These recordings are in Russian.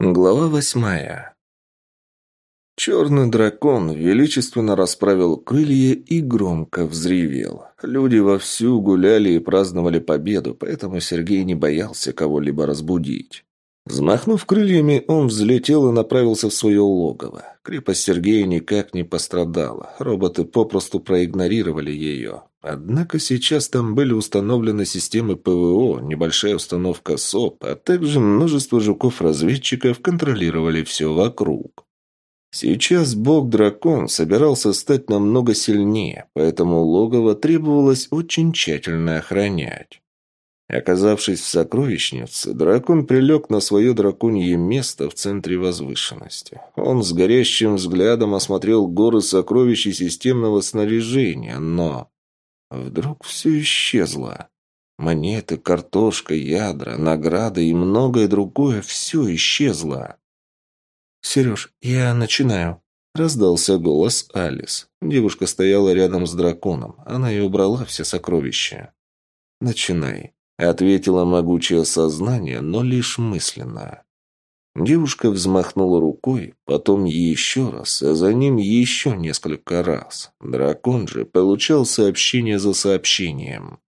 Глава восьмая. Черный дракон величественно расправил крылья и громко взревел. Люди вовсю гуляли и праздновали победу, поэтому Сергей не боялся кого-либо разбудить. Взмахнув крыльями, он взлетел и направился в свое логово. Крепость Сергея никак не пострадала, роботы попросту проигнорировали ее. Однако сейчас там были установлены системы ПВО, небольшая установка СОП, а также множество жуков-разведчиков контролировали все вокруг. Сейчас бог-дракон собирался стать намного сильнее, поэтому логово требовалось очень тщательно охранять. Оказавшись в сокровищнице, дракон прилег на свое драконье место в центре возвышенности. Он с горящим взглядом осмотрел горы сокровищ и системного снаряжения, но... Вдруг все исчезло. Монеты, картошка, ядра, награды и многое другое – все исчезло. «Сереж, я начинаю», – раздался голос Алис. Девушка стояла рядом с драконом. Она и убрала все сокровища. «Начинай», – ответила могучее сознание, но лишь мысленно. Девушка взмахнула рукой, потом еще раз, а за ним еще несколько раз. Дракон же получал сообщение за сообщением.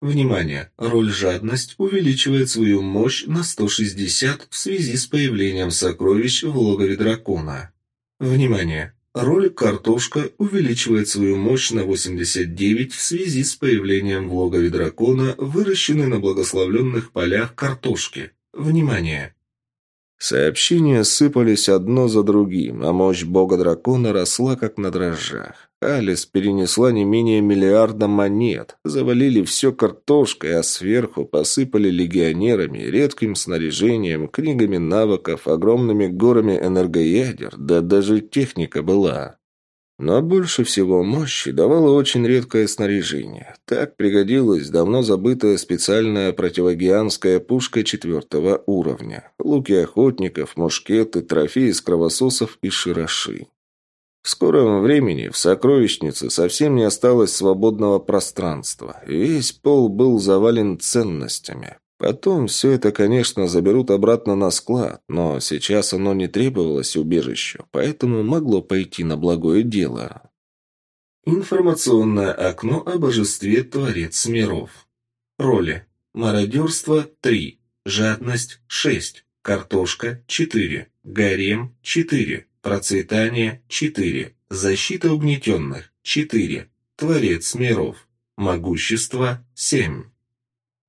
Внимание! Роль «Жадность» увеличивает свою мощь на 160 в связи с появлением сокровищ в логове дракона. Внимание! Роль «Картошка» увеличивает свою мощь на 89 в связи с появлением в логове дракона, выращенной на благословленных полях картошки. Внимание! Сообщения сыпались одно за другим, а мощь бога-дракона росла как на дрожжах. Алис перенесла не менее миллиарда монет, завалили все картошкой, а сверху посыпали легионерами, редким снаряжением, книгами навыков, огромными горами энергоядер, да даже техника была. Но больше всего мощи давало очень редкое снаряжение. Так пригодилась давно забытая специальная противогианская пушка четвертого уровня. Луки охотников, мушкеты, трофеи из кровососов и широши. В скором времени в сокровищнице совсем не осталось свободного пространства. Весь пол был завален ценностями. Потом все это, конечно, заберут обратно на склад, но сейчас оно не требовалось убежищу, поэтому могло пойти на благое дело. Информационное окно о божестве Творец миров. Роли. Мародерство – 3. Жадность – 6. Картошка – 4. Гарем – 4. Процветание – 4. Защита угнетенных – 4. Творец миров. Могущество – 7.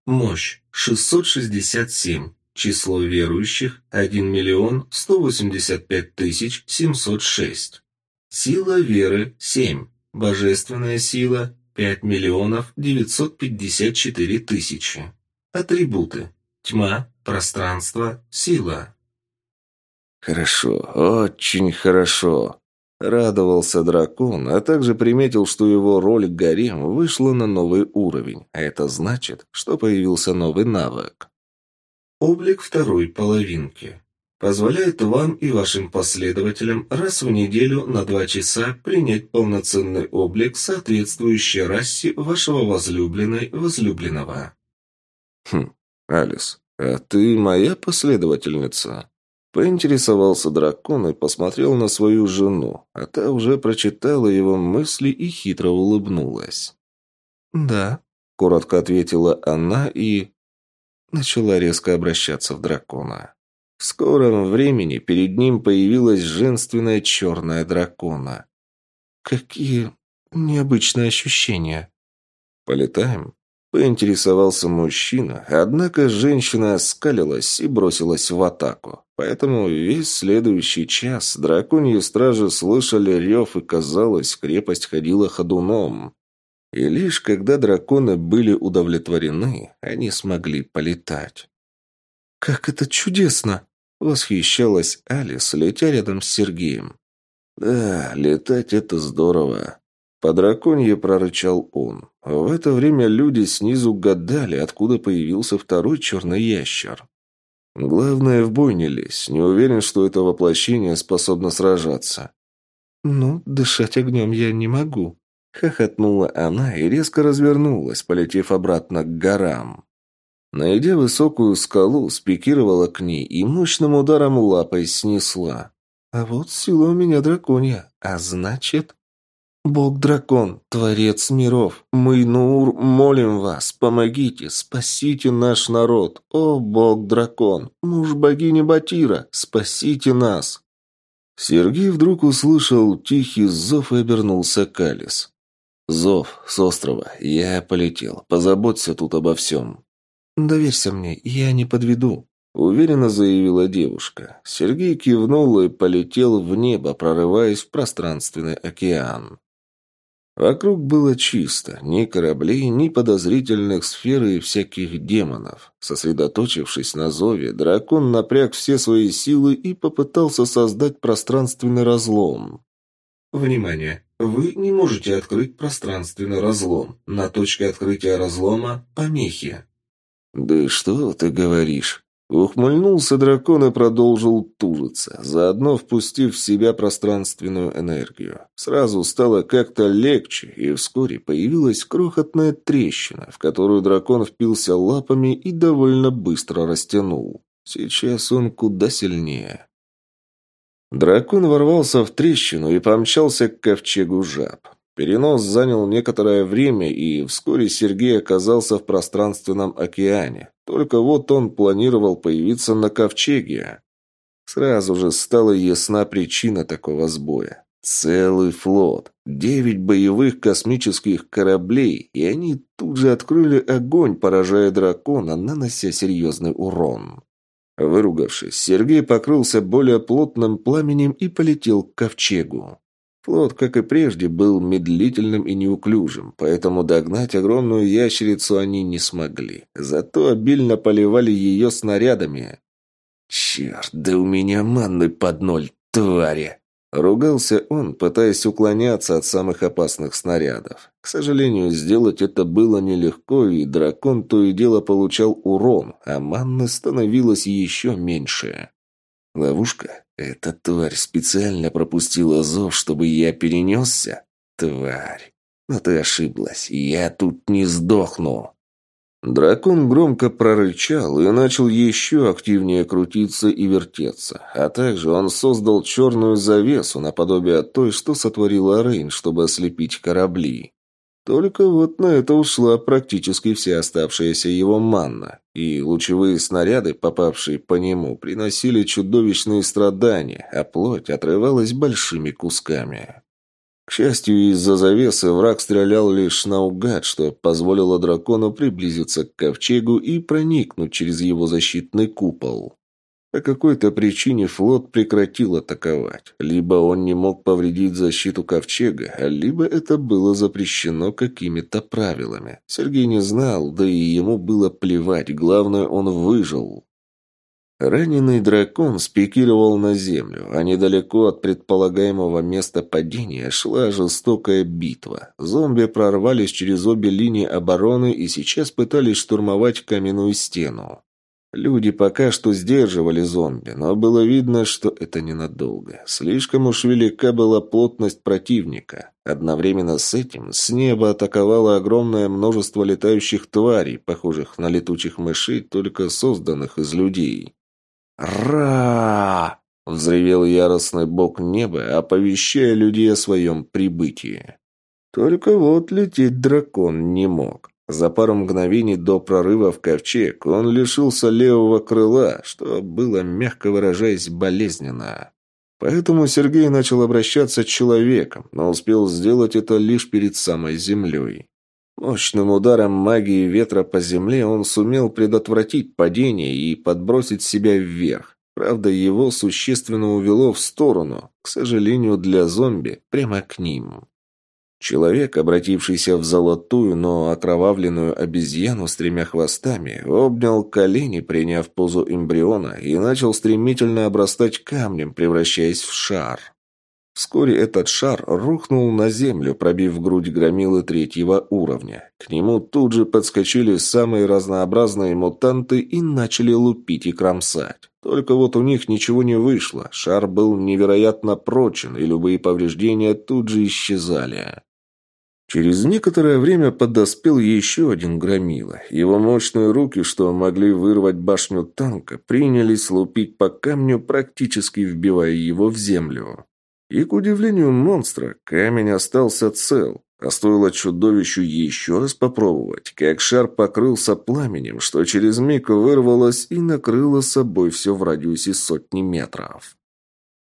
Мощь 667. Число верующих 1 миллион 185 тысяч 706. Сила веры 7. Божественная сила 5 миллионов 954 тысячи. Атрибуты. Тьма, пространство, сила. «Хорошо, очень хорошо», Радовался дракон, а также приметил, что его роль гарем вышла на новый уровень, а это значит, что появился новый навык. Облик второй половинки. Позволяет вам и вашим последователям раз в неделю на два часа принять полноценный облик, соответствующий расе вашего возлюбленной возлюбленного. Хм, Алис, а ты моя последовательница? Поинтересовался дракон и посмотрел на свою жену, а та уже прочитала его мысли и хитро улыбнулась. «Да», — коротко ответила она и... начала резко обращаться в дракона. В скором времени перед ним появилась женственная черная дракона. «Какие необычные ощущения!» «Полетаем?» Поинтересовался мужчина, однако женщина оскалилась и бросилась в атаку. Поэтому весь следующий час драконьи стражи слышали рев, и, казалось, крепость ходила ходуном. И лишь когда драконы были удовлетворены, они смогли полетать. «Как это чудесно!» — восхищалась Алис, летя рядом с Сергеем. «Да, летать — это здорово», по драконье прорычал он. В это время люди снизу гадали, откуда появился второй черный ящер. Главное, в бой не лезь. Не уверен, что это воплощение способно сражаться. «Ну, дышать огнем я не могу», — хохотнула она и резко развернулась, полетев обратно к горам. Найдя высокую скалу, спикировала к ней и мощным ударом лапой снесла. А вот сила у меня драконья, а значит... «Бог-дракон, Творец миров, мы, Нуур, молим вас, помогите, спасите наш народ. О, Бог-дракон, муж богини Батира, спасите нас!» Сергей вдруг услышал тихий зов и обернулся к Алис. «Зов с острова. Я полетел. Позаботься тут обо всем». «Доверься мне, я не подведу», — уверенно заявила девушка. Сергей кивнул и полетел в небо, прорываясь в пространственный океан. Вокруг было чисто, ни кораблей, ни подозрительных сфер и всяких демонов. Сосредоточившись на зове, дракон напряг все свои силы и попытался создать пространственный разлом. Внимание! Вы не можете открыть пространственный разлом. На точке открытия разлома – помехи. «Да что ты говоришь?» Ухмыльнулся дракон и продолжил тужиться, заодно впустив в себя пространственную энергию. Сразу стало как-то легче, и вскоре появилась крохотная трещина, в которую дракон впился лапами и довольно быстро растянул. Сейчас он куда сильнее. Дракон ворвался в трещину и помчался к ковчегу жаб. Перенос занял некоторое время, и вскоре Сергей оказался в пространственном океане. Только вот он планировал появиться на ковчеге. Сразу же стала ясна причина такого сбоя. Целый флот, девять боевых космических кораблей, и они тут же открыли огонь, поражая дракона, нанося серьезный урон. Выругавшись, Сергей покрылся более плотным пламенем и полетел к ковчегу. Флот, как и прежде, был медлительным и неуклюжим, поэтому догнать огромную ящерицу они не смогли. Зато обильно поливали ее снарядами. «Черт, да у меня манны под ноль, твари!» Ругался он, пытаясь уклоняться от самых опасных снарядов. К сожалению, сделать это было нелегко, и дракон то и дело получал урон, а манны становилось еще меньше. Ловушка? Эта тварь специально пропустила зов, чтобы я перенесся? Тварь. Но ты ошиблась. Я тут не сдохну. Дракон громко прорычал и начал еще активнее крутиться и вертеться. А также он создал черную завесу наподобие той, что сотворила Рейн, чтобы ослепить корабли. Только вот на это ушла практически вся оставшаяся его манна, и лучевые снаряды, попавшие по нему, приносили чудовищные страдания, а плоть отрывалась большими кусками. К счастью, из-за завесы враг стрелял лишь наугад, что позволило дракону приблизиться к ковчегу и проникнуть через его защитный купол. По какой-то причине флот прекратил атаковать. Либо он не мог повредить защиту ковчега, либо это было запрещено какими-то правилами. Сергей не знал, да и ему было плевать, главное, он выжил. Раненый дракон спикировал на землю, а недалеко от предполагаемого места падения шла жестокая битва. Зомби прорвались через обе линии обороны и сейчас пытались штурмовать каменную стену. Люди пока что сдерживали зомби, но было видно, что это ненадолго. Слишком уж велика была плотность противника. Одновременно с этим с неба атаковало огромное множество летающих тварей, похожих на летучих мышей, только созданных из людей. «Ра!» — взревел яростный бог неба, оповещая людей о своем прибытии. Только вот лететь дракон не мог. За пару мгновений до прорыва в ковчег он лишился левого крыла, что было, мягко выражаясь, болезненно. Поэтому Сергей начал обращаться человеком, но успел сделать это лишь перед самой землей. Мощным ударом магии ветра по земле он сумел предотвратить падение и подбросить себя вверх. Правда, его существенно увело в сторону, к сожалению, для зомби, прямо к ним. Человек, обратившийся в золотую, но окровавленную обезьяну с тремя хвостами, обнял колени, приняв позу эмбриона, и начал стремительно обрастать камнем, превращаясь в шар. Вскоре этот шар рухнул на землю, пробив грудь громилы третьего уровня. К нему тут же подскочили самые разнообразные мутанты и начали лупить и кромсать. Только вот у них ничего не вышло. Шар был невероятно прочен, и любые повреждения тут же исчезали. Через некоторое время подоспел еще один громила. Его мощные руки, что могли вырвать башню танка, принялись лупить по камню, практически вбивая его в землю. И, к удивлению монстра, камень остался цел. А стоило чудовищу еще раз попробовать, как шар покрылся пламенем, что через миг вырвалось и накрыло собой все в радиусе сотни метров.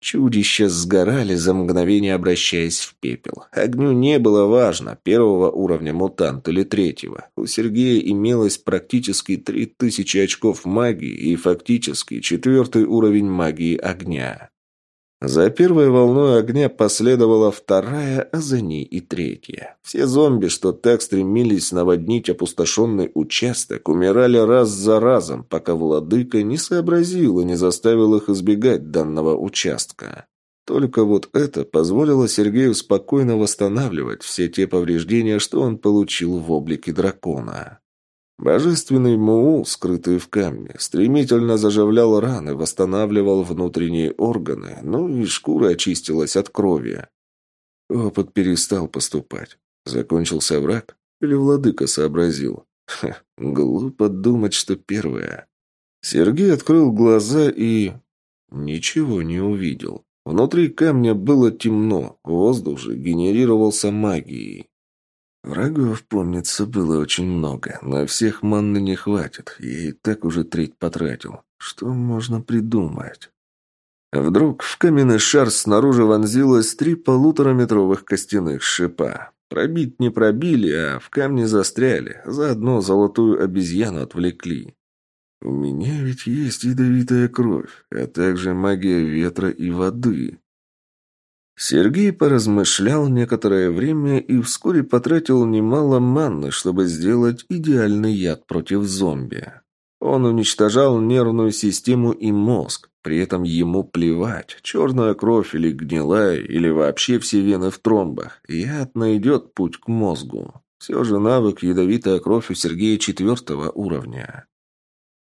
Чудища сгорали за мгновение, обращаясь в пепел. Огню не было важно, первого уровня мутант или третьего. У Сергея имелось практически три тысячи очков магии и фактически четвертый уровень магии огня. За первой волной огня последовала вторая, а за ней и третья. Все зомби, что так стремились наводнить опустошенный участок, умирали раз за разом, пока владыка не сообразил и не заставил их избегать данного участка. Только вот это позволило Сергею спокойно восстанавливать все те повреждения, что он получил в облике дракона. Божественный Муу, скрытый в камне, стремительно заживлял раны, восстанавливал внутренние органы, ну и шкура очистилась от крови. Опыт перестал поступать. Закончился враг? Или владыка сообразил? Ха, глупо думать, что первое. Сергей открыл глаза и... Ничего не увидел. Внутри камня было темно, воздух же генерировался магией. Врагов, помнится, было очень много. На всех манны не хватит. Я и так уже треть потратил. Что можно придумать? Вдруг в каменный шар снаружи вонзилось три полутораметровых костяных шипа. Пробить не пробили, а в камне застряли. Заодно золотую обезьяну отвлекли. У меня ведь есть ядовитая кровь, а также магия ветра и воды. Сергей поразмышлял некоторое время и вскоре потратил немало манны, чтобы сделать идеальный яд против зомби. Он уничтожал нервную систему и мозг, при этом ему плевать, черная кровь или гнилая, или вообще все вены в тромбах. Яд найдет путь к мозгу. Все же навык ядовитая кровь у Сергея четвертого уровня.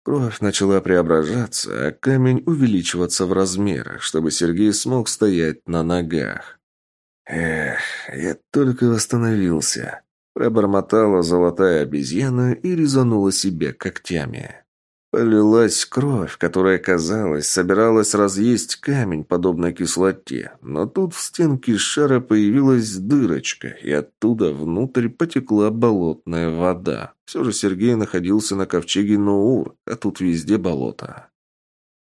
Кровь начала преображаться, а камень увеличиваться в размерах, чтобы Сергей смог стоять на ногах. «Эх, я только восстановился», – пробормотала золотая обезьяна и резанула себя когтями. Полилась кровь, которая, казалось, собиралась разъесть камень, подобно кислоте. Но тут в стенке шара появилась дырочка, и оттуда внутрь потекла болотная вода. Все же Сергей находился на ковчеге Нуур, а тут везде болото.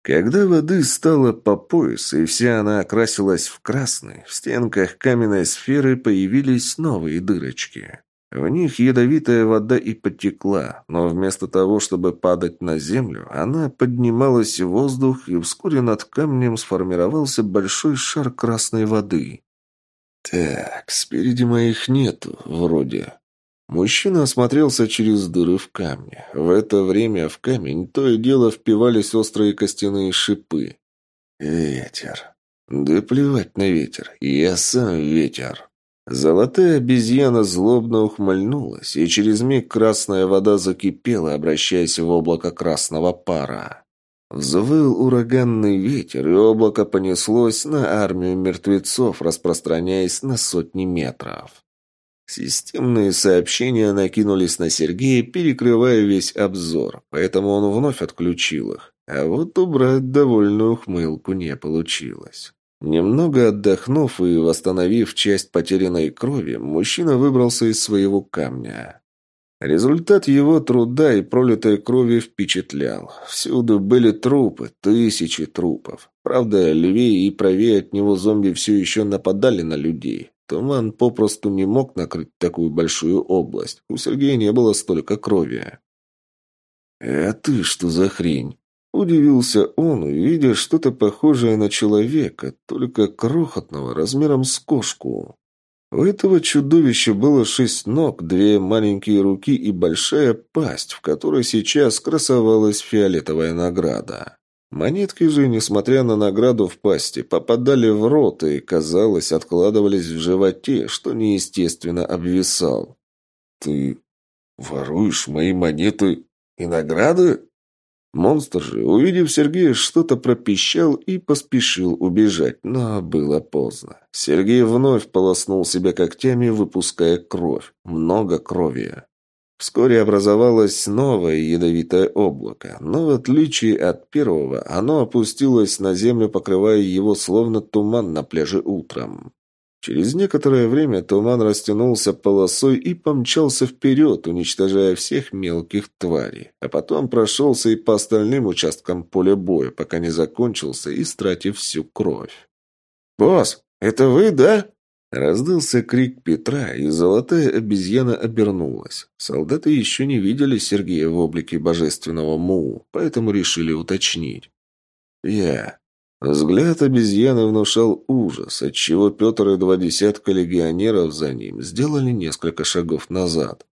Когда воды стало по пояс, и вся она окрасилась в красный, в стенках каменной сферы появились новые дырочки. В них ядовитая вода и потекла, но вместо того, чтобы падать на землю, она поднималась в воздух, и вскоре над камнем сформировался большой шар красной воды. «Так, спереди моих нету, вроде». Мужчина осмотрелся через дыры в камне. В это время в камень то и дело впивались острые костяные шипы. «Ветер. Да плевать на ветер. Я сам ветер». Золотая обезьяна злобно ухмыльнулась, и через миг красная вода закипела, обращаясь в облако красного пара. Взвыл ураганный ветер, и облако понеслось на армию мертвецов, распространяясь на сотни метров. Системные сообщения накинулись на Сергея, перекрывая весь обзор, поэтому он вновь отключил их. А вот убрать довольную ухмылку не получилось. Немного отдохнув и восстановив часть потерянной крови, мужчина выбрался из своего камня. Результат его труда и пролитой крови впечатлял. Всюду были трупы, тысячи трупов. Правда, левее и правее от него зомби все еще нападали на людей. Туман попросту не мог накрыть такую большую область. У Сергея не было столько крови. «А ты что за хрень?» Удивился он, увидя что-то похожее на человека, только крохотного, размером с кошку. У этого чудовища было шесть ног, две маленькие руки и большая пасть, в которой сейчас красовалась фиолетовая награда. Монетки же, несмотря на награду в пасти, попадали в рот и, казалось, откладывались в животе, что неестественно обвисал. «Ты воруешь мои монеты и награды?» Монстр же, увидев Сергея, что-то пропищал и поспешил убежать, но было поздно. Сергей вновь полоснул себя когтями, выпуская кровь. Много крови. Вскоре образовалось новое ядовитое облако, но в отличие от первого, оно опустилось на землю, покрывая его словно туман на пляже утром. Через некоторое время туман растянулся полосой и помчался вперед, уничтожая всех мелких тварей, а потом прошелся и по остальным участкам поля боя, пока не закончился, истратив всю кровь. «Босс, это вы, да?» Раздался крик Петра, и золотая обезьяна обернулась. Солдаты еще не видели Сергея в облике божественного Муу, поэтому решили уточнить. «Я». Взгляд обезьяны внушал ужас, отчего Петр и два десятка легионеров за ним сделали несколько шагов назад.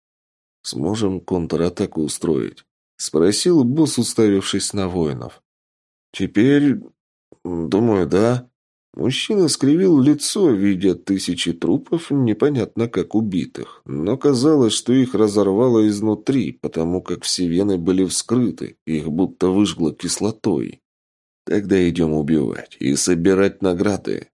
«Сможем контратаку устроить?» — спросил босс, уставившись на воинов. «Теперь... думаю, да». Мужчина скривил лицо, видя тысячи трупов, непонятно как убитых, но казалось, что их разорвало изнутри, потому как все вены были вскрыты, их будто выжгло кислотой. Тогда идем убивать и собирать награды.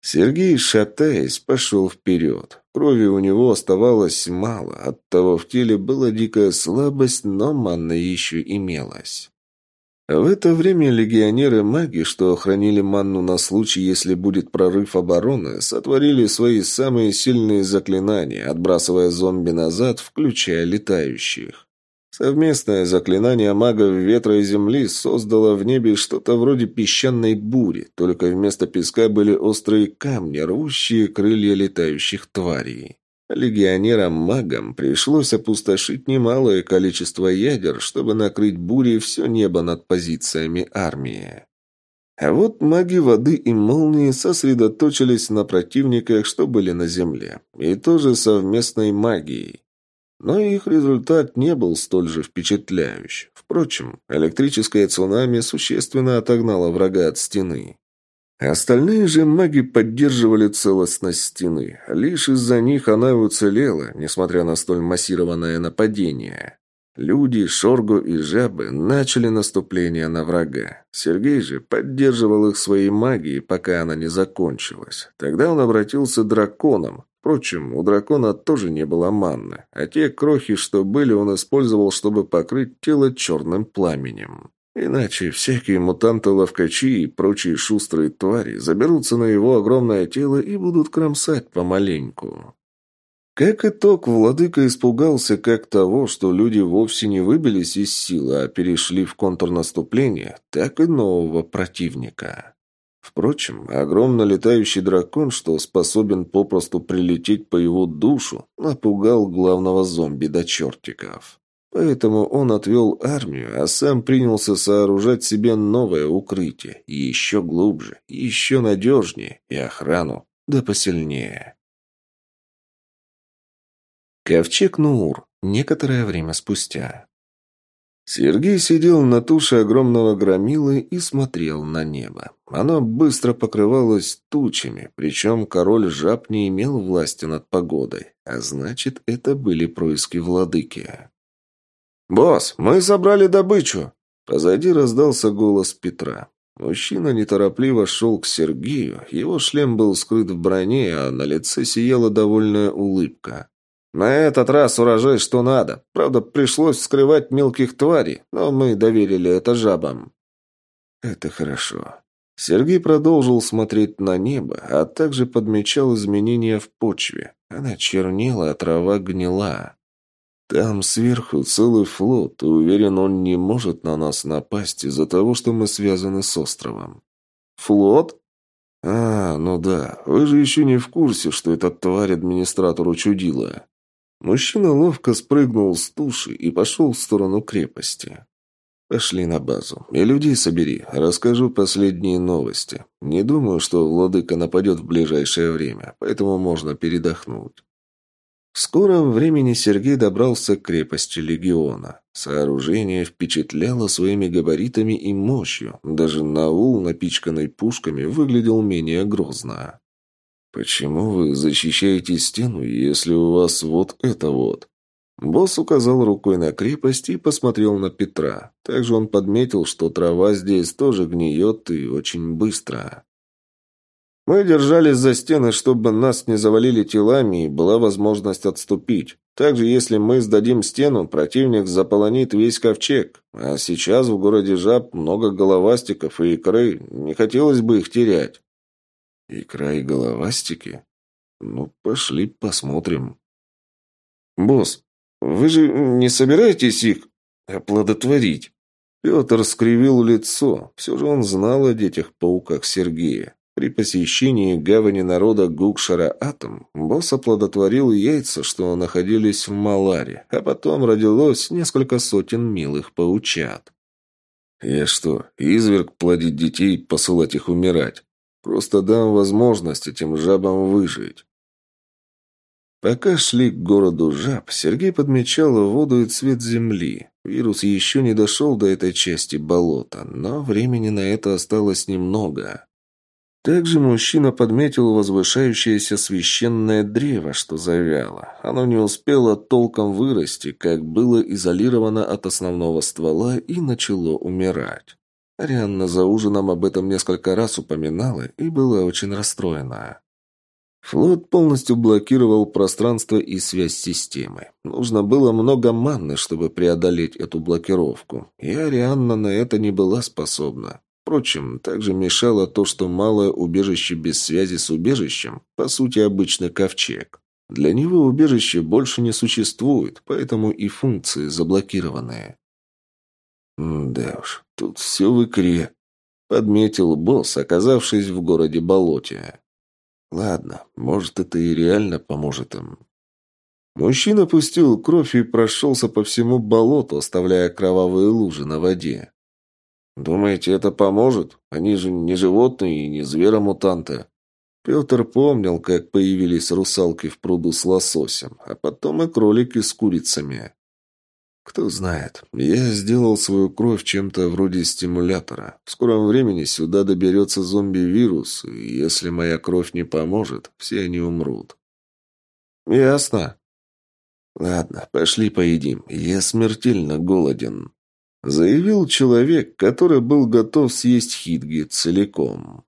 Сергей, шатаясь, пошел вперед. Крови у него оставалось мало, оттого в теле была дикая слабость, но манна еще имелась. В это время легионеры-маги, что охранили манну на случай, если будет прорыв обороны, сотворили свои самые сильные заклинания, отбрасывая зомби назад, включая летающих. Совместное заклинание магов ветра и земли создало в небе что-то вроде песчаной бури, только вместо песка были острые камни, рвущие крылья летающих тварей. Легионерам-магам пришлось опустошить немалое количество ядер, чтобы накрыть бурей все небо над позициями армии. А вот маги воды и молнии сосредоточились на противниках, что были на земле, и тоже совместной магией. Но их результат не был столь же впечатляющий. Впрочем, электрическое цунами существенно отогнало врага от стены. Остальные же маги поддерживали целостность стены. Лишь из-за них она уцелела, несмотря на столь массированное нападение. Люди, Шоргу и Жабы начали наступление на врага. Сергей же поддерживал их своей магией, пока она не закончилась. Тогда он обратился драконом. Впрочем, у дракона тоже не было манны, а те крохи, что были, он использовал, чтобы покрыть тело черным пламенем. Иначе всякие мутанты-ловкачи и прочие шустрые твари заберутся на его огромное тело и будут кромсать помаленьку. Как итог, владыка испугался как того, что люди вовсе не выбились из силы, а перешли в контрнаступление, так и нового противника. Впрочем, огромно летающий дракон, что способен попросту прилететь по его душу, напугал главного зомби до чертиков. Поэтому он отвел армию, а сам принялся сооружать себе новое укрытие, еще глубже, еще надежнее, и охрану, да посильнее. Ковчег Нуур. Некоторое время спустя. Сергей сидел на туше огромного громилы и смотрел на небо. Оно быстро покрывалось тучами, причем король жаб не имел власти над погодой, а значит, это были происки владыки. «Босс, мы собрали добычу!» Позади раздался голос Петра. Мужчина неторопливо шел к Сергею. Его шлем был скрыт в броне, а на лице сияла довольная улыбка. «На этот раз урожай что надо. Правда, пришлось скрывать мелких тварей, но мы доверили это жабам». «Это хорошо». Сергей продолжил смотреть на небо, а также подмечал изменения в почве. Она чернела, а трава гнила. Там сверху целый флот, и уверен, он не может на нас напасть из-за того, что мы связаны с островом. Флот? А, ну да, вы же еще не в курсе, что этот тварь администратору чудила. Мужчина ловко спрыгнул с туши и пошел в сторону крепости. Пошли на базу. И людей собери. Расскажу последние новости. Не думаю, что владыка нападет в ближайшее время, поэтому можно передохнуть. В скором времени Сергей добрался к крепости легиона. Сооружение впечатляло своими габаритами и мощью. Даже наул, напичканный пушками, выглядел менее грозно. «Почему вы защищаете стену, если у вас вот это вот?» Босс указал рукой на крепость и посмотрел на Петра. Также он подметил, что трава здесь тоже гниет и очень быстро. Мы держались за стены, чтобы нас не завалили телами и была возможность отступить. Также, если мы сдадим стену, противник заполонит весь ковчег. А сейчас в городе жаб много головастиков и икры. Не хотелось бы их терять. И головастики? Ну, пошли посмотрим. Босс, вы же не собираетесь их оплодотворить? Петр скривил лицо. Все же он знал о детях-пауках Сергея. При посещении гавани народа Гукшара-Атом босс оплодотворил яйца, что находились в Маларе, а потом родилось несколько сотен милых паучат. «Я что, изверг плодить детей и посылать их умирать? Просто дам возможность этим жабам выжить». Пока шли к городу жаб, Сергей подмечал воду и цвет земли. Вирус еще не дошел до этой части болота, но времени на это осталось немного. Также мужчина подметил возвышающееся священное древо, что завяло. Оно не успело толком вырасти, как было изолировано от основного ствола и начало умирать. Арианна за ужином об этом несколько раз упоминала и была очень расстроена. Флот полностью блокировал пространство и связь системы. Нужно было много манны, чтобы преодолеть эту блокировку, и Арианна на это не была способна. Впрочем, также мешало то, что малое убежище без связи с убежищем, по сути, обычный ковчег. Для него убежище больше не существует, поэтому и функции заблокированные. «Да уж, тут все в икре», — подметил босс, оказавшись в городе Болоте. «Ладно, может, это и реально поможет им». Мужчина пустил кровь и прошелся по всему болоту, оставляя кровавые лужи на воде. «Думаете, это поможет? Они же не животные и не зверомутанты». Петр помнил, как появились русалки в пруду с лососем, а потом и кролики с курицами. Кто знает, я сделал свою кровь чем-то вроде стимулятора. В скором времени сюда доберется зомби-вирус, и если моя кровь не поможет, все они умрут. Ясно. Ладно, пошли поедим. Я смертельно голоден заявил человек, который был готов съесть Хитги целиком.